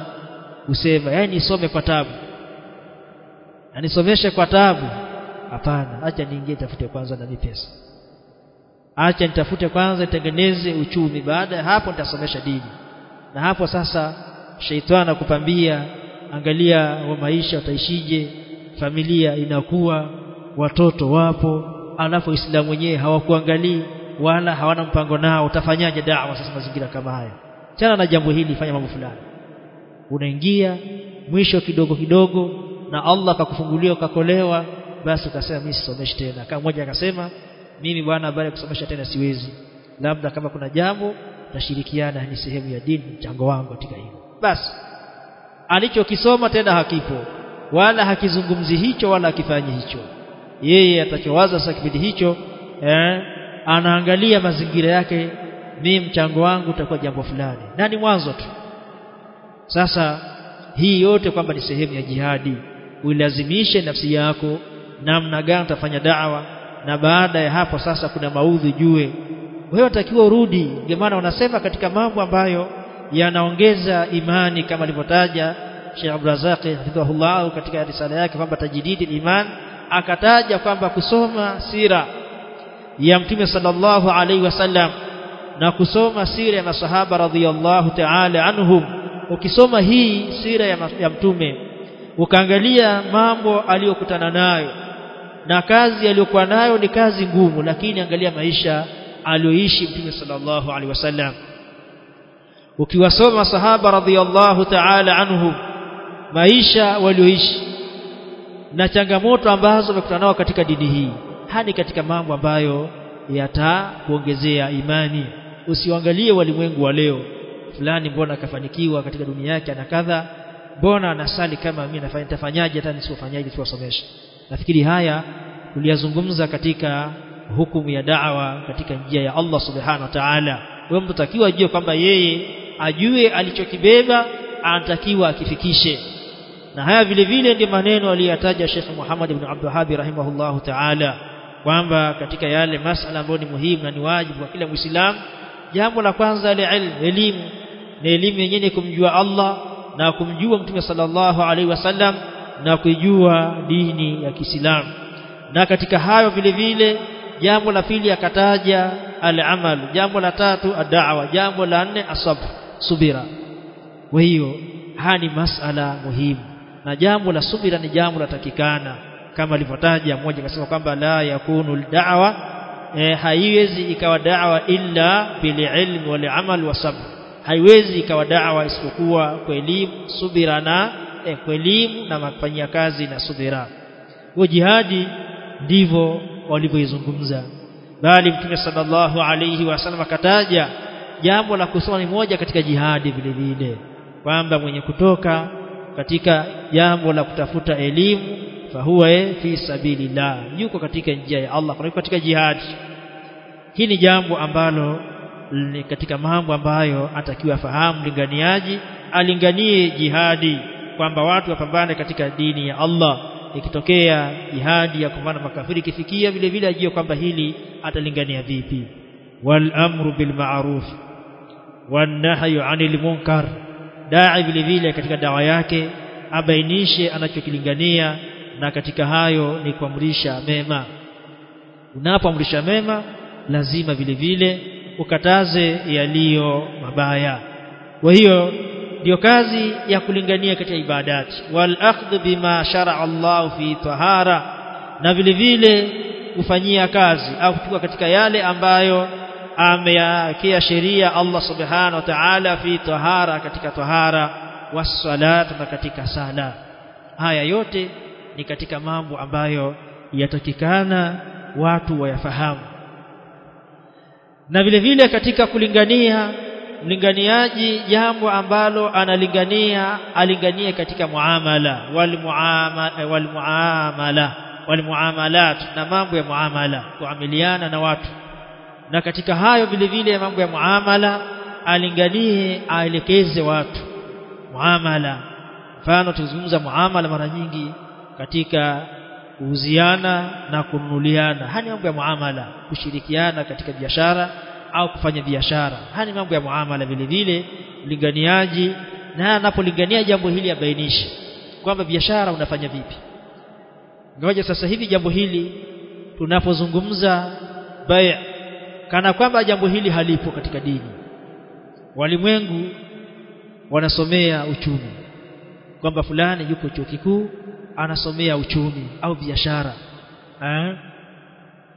kusema yani nisome kwa tabu. Anisomeshe kwa tabu? Hapana acha niingie tafute kwanza na pesa. Acha nitafute kwanza nitengeneze uchumi. Baada ya hapo nitasomesha dini. Na hapo sasa sheitani akupambia angalia wa maisha utaishije familia inakuwa watoto wapo alafu Uislamu wenyewe hawakuangalii wala hawana mpango nao utafanyaje dawa sasa mazingira kama haya? Chana na jambo hili fanya mambo fulani. Unaingia mwisho kidogo kidogo na Allah akakufungulia ukakolewa basi ukasema mimi sisomeshi tena. Kama mmoja akasema mimi bwana ya kusomesha tena siwezi. Labda kama kuna jambo tashirikiana ni sehemu ya dini mchango wangu katika hilo. Basi alichokisoma tena hakipo wala hakizungumzi hicho wala akifanyi hicho. Yeye atachowaza sasa kipindi hicho eh, anaangalia mazingira yake mimi mchango wangu utakuwa jambo fulani. Na ni mwanzo tu. Sasa hii yote kwamba ni sehemu ya jihadi uilazimishe nafsi yako namna gani utafanya dawa na baada ya hapo sasa kuna maudhi jue. Wewe unatakiwa urudi. Ndio maana wanasema katika mambo ambayo yanaongeza imani kama alivyotaja Sheikh Abdul Razzaq hafidhahullah katika risala yake kwamba tajdidi iman akataja kwamba kusoma sira ya mtume sallallahu alaihi wasallam na kusoma sira ya masahaba radhiyallahu ta'ala anhum. Ukisoma hii sira ya, ya mtume ukaangalia mambo aliyokutana nayo na kazi aliyokuwa nayo ni kazi ngumu lakini angalia maisha aliyoishi mtume sallallahu alaihi wasallam ukiwasoma sahaba radhiyallahu ta'ala anhum maisha walioishi na changamoto ambazo wamekutana nao katika dini hii hani katika mambo ambayo yatakuongezea imani. Usiangalie walimwengu wa leo fulani mbona akafanikiwa katika dunia yake ana kadha mbona anasali kama mimi nafanya nitafanyaje hata nisiofanyaje tuwasomeshe? Nafikiri haya tuliyazungumza katika hukumu ya da'wa katika njia ya Allah subhanahu wa ta'ala. Wewe mtu takiwa ajue kwamba yeye ajue alichokibeba anatakiwa akifikishe na haya vile vile ndio maneno aliyotaja Sheikh Muhammad ibn Abdul Wahhab rahimahullahu ta'ala kwamba katika yale masala ambayo ni muhimu na ni wajibu kwa kila Muislamu jambo la kwanza ile elimu. Ni elimu yenyewe kumjua Allah na kumjua Mtume sallallahu alaihi wasallam na kujua dini ya Kiislamu. Na katika hayo vile vile jambo la pili akataja al-amal jambo la tatu ad-da'wa jambo la nne asabr subira. Kwa hiyo haya ni masala muhimu na jambo la subira ni jambo la takikana. Kama alivyotaja mmoja akasema kwamba la yakunu al-da'wa e, haiwezi ikawa da'wa illa bil ilm wal amal wa sabr. Haiwezi ikawa da'wa isipokuwa kwa elimu subira na e, kwa elimu na mafanyia kazi na subira. Kwa jihadi ndivyo walivyoizungumza. Bali mtume sallallahu alayhi wasallam akataja jambo la kusoma ni moja katika jihadi vile vile. Kwamba mwenye kutoka katika jambo la kutafuta elimu fahuwa fi sabilillah yuko katika njia ya Allah kwa katika jihad hii ni jambo ambalo ni katika mambo ambayo atakiwa fahamu linganiaji alinganie jihadi kwamba watu wapambane katika dini ya Allah. Ikitokea jihadi ya kupambana makafiri kifikia vile vile ajue kwamba hili atalingania vipi. Wal amru bil ma'ruf wan nahyu 'anil munkar dai vile vile katika dawa yake abainishe anachokilingania na katika hayo ni kuamrisha mema. Unapoamrisha mema lazima vile vile ukataze yaliyo mabaya. Kwa hiyo ndio kazi ya kulingania katika ibadati. Wal akhdh bima shar'a Allah fi tahara. Na vile vile kufanyia kazi au kuchukua katika yale ambayo ameyawekea sheria Allah subhanahu wa ta'ala fi tahara katika tahara wasalat na katika sala. Haya yote ni katika mambo ambayo yatakikana watu wayafahamu. Na vile vile katika kulingania mlinganiaji jambo ambalo analingania alinganie katika muamala wal muamala wal na mambo ya muamala kuamiliana na watu na katika hayo vile vile mambo ya muamala alinganie aelekeze watu. Muamala. Mfano tuzungumza muamala mara nyingi katika kuuziana na kununuliana. Hani mambo ya muamala. Kushirikiana katika biashara au kufanya biashara. Hani mambo ya muamala vile vile. Linganiaji na anapolingania jambo hili abainishe. Kwamba biashara unafanya vipi? Ngoja sasa hivi jambo hili tunapozungumza bai kana kwamba jambo hili halipo katika dini. Walimwengu wanasomea uchumi. Kwamba fulani yuko chuo kikuu anasomea uchumi au biashara. Eh?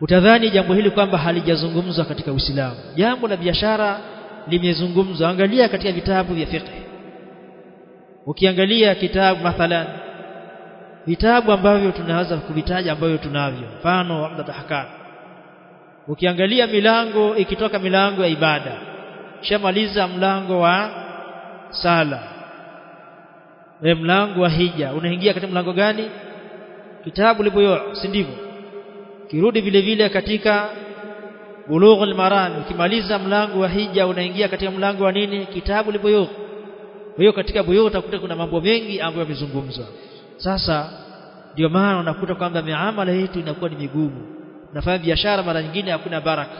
utadhani jambo hili kwamba halijazungumzwa katika Uislamu. Jambo la biashara limezungumzwa. Angalia katika vitabu vya fiqh. Ukiangalia kitabu mathalan vitabu ambavyo tunaweza kuvitaja ambavyo tunavyo. Mfano Umdat Ahkam ukiangalia milango ikitoka milango ya ibada shamaliza mlango wa sala. We mlango wa hija unaingia katika mlango gani? Kitabu liboyo si ndivyo? Kirudi vile vile katika bulughul maram ukimaliza mlango wa hija unaingia katika mlango wa nini? Kitabu libuyugh hiyo katika buyo utakuta kuna mambo mengi ambayo yamezungumzwa. Sasa ndio maana unakuta kwamba miamala yetu inakuwa ni migumu nafanya biashara mara nyingine hakuna baraka.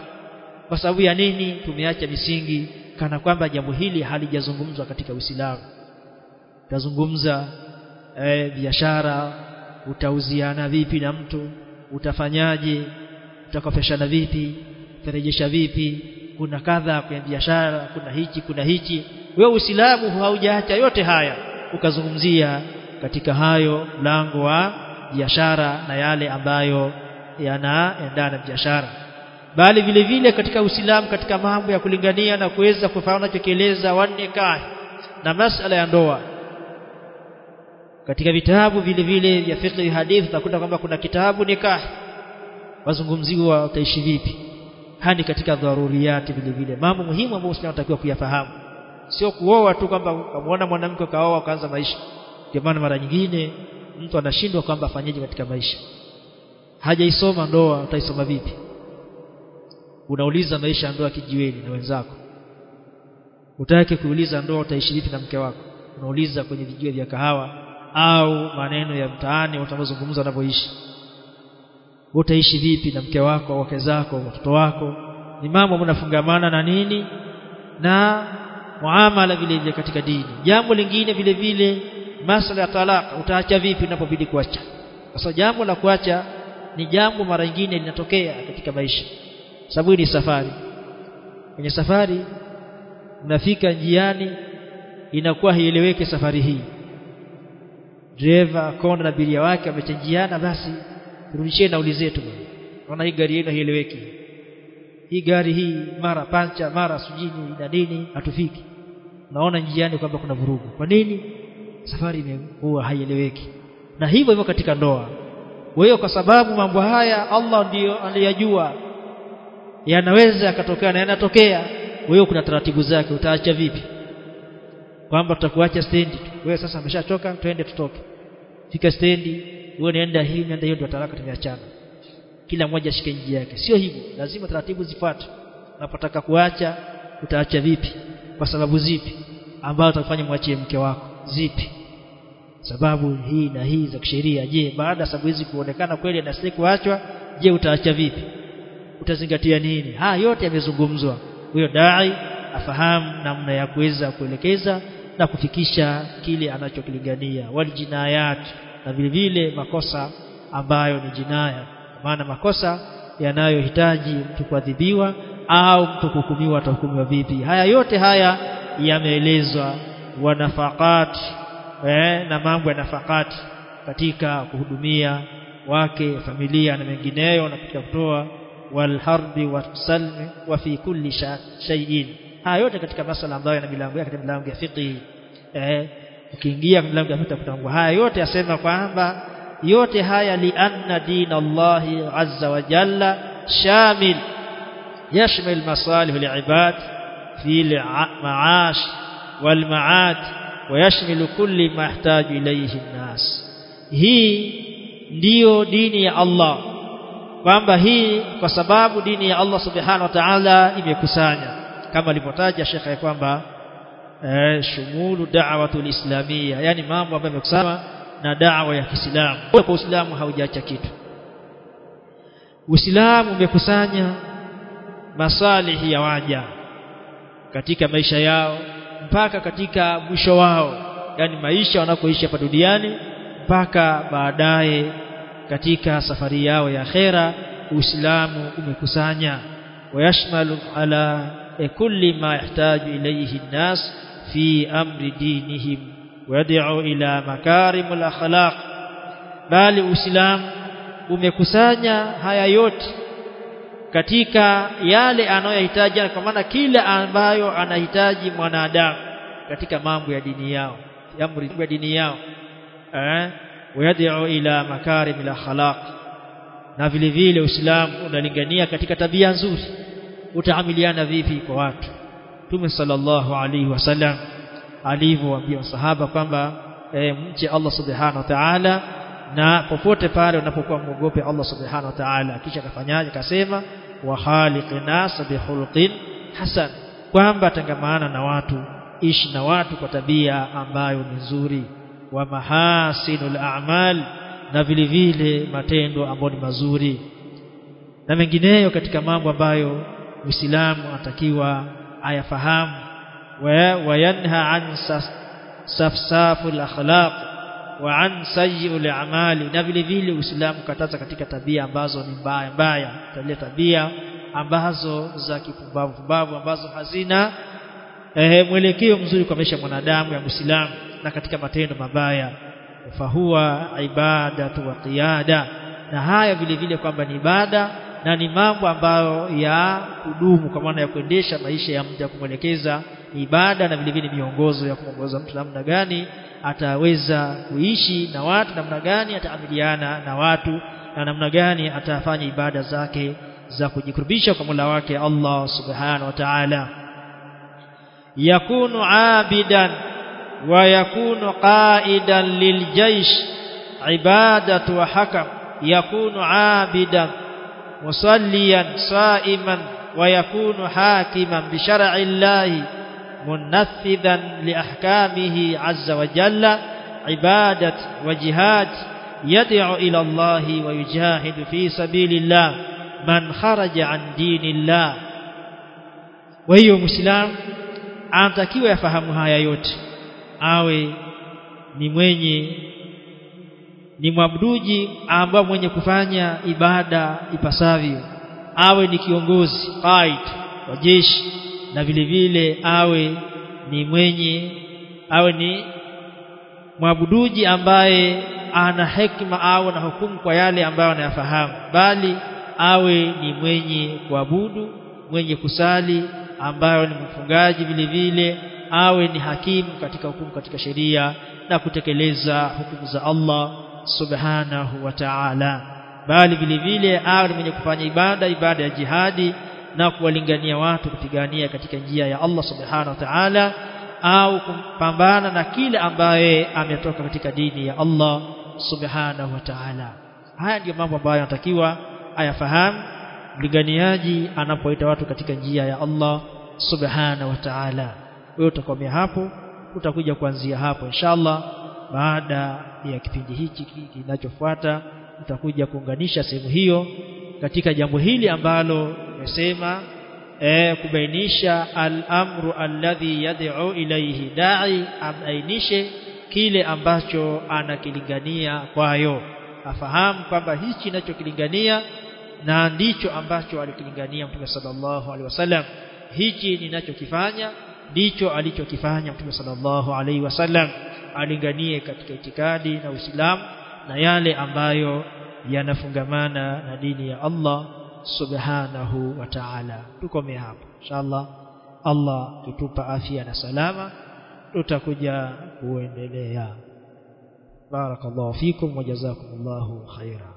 Kwa sababu ya nini? Tumeacha misingi kana kwamba jambo hili halijazungumzwa katika Uislamu. Utazungumza eh, biashara utauziana vipi na mtu utafanyaje utakopeshana vipi utarejesha vipi kuna kadha kwenye biashara kuna hichi kuna hichi. Wewe Uislamu haujaacha yote haya ukazungumzia katika hayo mlango wa biashara na yale ambayo yanaendana biashara. Bali vile vile katika Uislamu katika mambo ya kulingania na kuweza kufahamu wanne wannikah na masala ya ndoa. Katika vitabu vile vile vya fiqh hadith utakuta kwamba kuna kitabu nikah wazungumziwa utaishi vipi. Hadi katika dharuriyati vile vile. Mambo muhimu ambayo Uislamu unatakiwa kuyafahamu. Sio kuoa tu kwamba ukamwona mwanamke kaoa kaanza maisha. Kwa maana mara nyingine mtu anashindwa kwamba afanyeje katika maisha hajaisoma ndoa utaisoma vipi? Unauliza maisha ya ndoa kijiweni na wenzako. Utake kuuliza ndoa utaishi vipi na mke wako? Unauliza kwenye vijiwe vya kahawa au maneno ya mtaani utanazungumza unavyoishi utaishi vipi na mke wako wake zako watoto wako? Ni mambo mnafungamana na nini? Na muamala vile vile katika dini. Jambo lingine vile vile masala ya talaka utaacha vipi unapobidi kuacha? Sasa jambo la kuacha ni jambo mara nyingine linatokea katika maisha. Sababu ni safari. Kwenye safari unafika njiani inakuwa hieleweke safari hii. Dereva konda na abiria wake wamechanjiana basi turudishie nauli zetu. Naona hii gari yenu haieleweki. Hii gari hii mara pancha mara sujini na nini hatufiki. Naona njiani kwamba kuna vurugu. Kwa nini? Safari imekuwa haieleweki. Na hivyo hivyo katika ndoa kwa hiyo kwa sababu mambo haya Allah ndiyo aliyajua yanaweza yakatokea na yanatokea. Wewe kuna taratibu zake utaacha vipi? Kwamba tutakuacha stendi wewe sasa umeshachoka twende tutoke. Fika stendi wewe nenda hii nenda hiyo ndio talaka tumeachana. Kila mmoja ashike njia yake. Sio hivyo lazima taratibu zifuate. Unapotaka kuacha utaacha vipi? Kwa sababu zipi? Ambazo utakufanya mwachie mke wako. Zipi sababu hii na hii za kisheria je baada sababu hizi kuonekana kweli na si kuachwa je utaacha vipi? Utazingatia nini? Haya yote yamezungumzwa. Huyo dai afahamu namna ya kuweza kuelekeza na kufikisha kile anachokilingania. Walijinayat na vile vile makosa ambayo ni jinaya. Maana makosa yanayohitaji mtu kuadhibiwa au mtu kuhukumiwa atahukumiwa vipi? Haya yote haya yameelezwa wanafaqat eh, na mambo ya nafakati katika kuhudumia wake familia na mengineyo na katika kutoa walharbi wasalmi wa fi kulli shay'in. Haya yote katika masala ambayo yana milango yake milango ya fiqh eh ukiingia milango ya fiqh kutangwa haya yote yasema kwamba yote haya li anna din Allah azza wa jalla shamil yashmil masalih al ibad fi al maash wal maat wayashmilu kulli mahtaju ilayhi nas hii ndiyo dini ya Allah. Kwamba hii kwa sababu dini ya Allah subhanahu wa ta'ala imekusanya. Kama alivyotaja shekha kwamba eh, shumulu dawatu islamia yani mambo ambayo yamekusanywa na da'wa ya Kiislamu. Kwa Uislamu haujaacha kitu. Uislamu umekusanya masalihi ya waja katika maisha yao mpaka katika mwisho wao yani maisha wanakoishi hapa duniani mpaka baadaye katika safari yao ya akhera Uislamu umekusanya wayashmalu ala kulli ma yahtaju ilayhi an-nas fi amri dinihim ويدعو إلى مكارم الأخلاق bali Uislamu umekusanya haya yote katika yale anayohitaji kwa maana kila ambayo anahitaji mwanadamu katika mambo ya dini yao amri ya dini yao eh wayad'u ila makarim la khalaq na vile vile Uislamu unalingania katika tabia nzuri. Utaamiliana vipi kwa watu? Mtume sallallahu alaihi wasallam alivyowaambia sahaba kwamba e, mche Allah subhanahu wa ta'ala na popote pale unapokuwa mwogope Allah subhanahu wa ta'ala kisha akafanyaje? Akasema wa khaliqina nas bihulqin hasan. Kwamba tangamana na watu ishi na watu kwa tabia ambayo ni nzuri. Wa mahasinul a'mal na vile vile matendo ambayo ni mazuri. Na mengineyo katika mambo ambayo Muislamu atakiwa ayafahamu. Wayanha an safsaful akhlaq wa an sayyi'ul a'mali na vile vile Uislamu kataza katika tabia ambazo ni mbaya mbaya tabia tabia ambazo za kipumbavu pumbavu ambazo hazina eh, mwelekeo mzuri kwa maisha ya mwanadamu ya Muislamu na katika matendo mabaya. Fahuwa ibadatu wa qiyada na haya vile vile kwamba ni ibada na ni mambo ambayo ya kudumu kwa maana ya kuendesha maisha ya mtu kumwelekeza ibada na vile vile miongozo ya kumwongoza mtu namna gani ataweza kuishi na watu namna gani ataamiliana na watu na namna gani atafanya ibada zake za kujikurubisha kwa Mola wake Allah subhanahu wa ta'ala yakunu abidan wa yakunu qa'idan liljaysh ibadatu wa hakam yakunu abidan musalliyan sa'iman wa yakunu hakiman bi shar'i Allah منفذا لأحكامه عز وجل عبادة وجهاد يدعو إلى الله ويجاهد في سبيل الله من خرج عن دين الله وهي مسلم anatakiwa yafahamu haya yote awe ni mwenye ni mwabuduji ambaye mwenye kufanya ibada ipasavyo awe ni kiongozi qaid wa jeshi na vile vile awe ni mwenye awe ni mwabuduji ambaye ana hekima au na hukumu kwa yale ambayo anayafahamu bali awe ni mwenye kuabudu mwenye kusali ambayo ni mfungaji vile vile awe ni hakimu katika hukumu katika sheria na kutekeleza hukumu za Allah subhanahu wa ta'ala. Bali vile vile awe ni mwenye kufanya ibada ibada ya jihadi na kuwalingania watu kupigania katika njia ya Allah subhanahu wa ta'ala au kupambana na kile ambaye ametoka katika dini ya Allah subhanahu wa ta'ala. Haya ndiyo mambo ambayo yanatakiwa ayafahamu mlinganiaji anapoita watu katika njia ya Allah subhanahu wa ta'ala. Wewe utakomea hapo utakuja kuanzia hapo inshallah. Baada ya kipindi hichi kinachofuata utakuja kuunganisha sehemu hiyo katika jambo hili ambalo nimesema eh kubainisha al-amru alladhi yad'u ilayhi da'i abainishe kile ambacho anakilingania kwayo. Afahamu kwamba hichi ninachokilingania na ndicho ambacho alikilingania Mtume sallallahu alaihi wasallam. Hichi ninachokifanya ndicho alichokifanya Mtume sallallahu alaihi wasallam. Alinganie katika itikadi na Uislamu na yale ambayo yanafungamana na dini ya Allah subhanahu wa ta'ala. Tukome hapo. Inshallah Allah kitupa afya na salama tutakuja kuendelea. Barakallahu fikum wa jazakumullahu khaira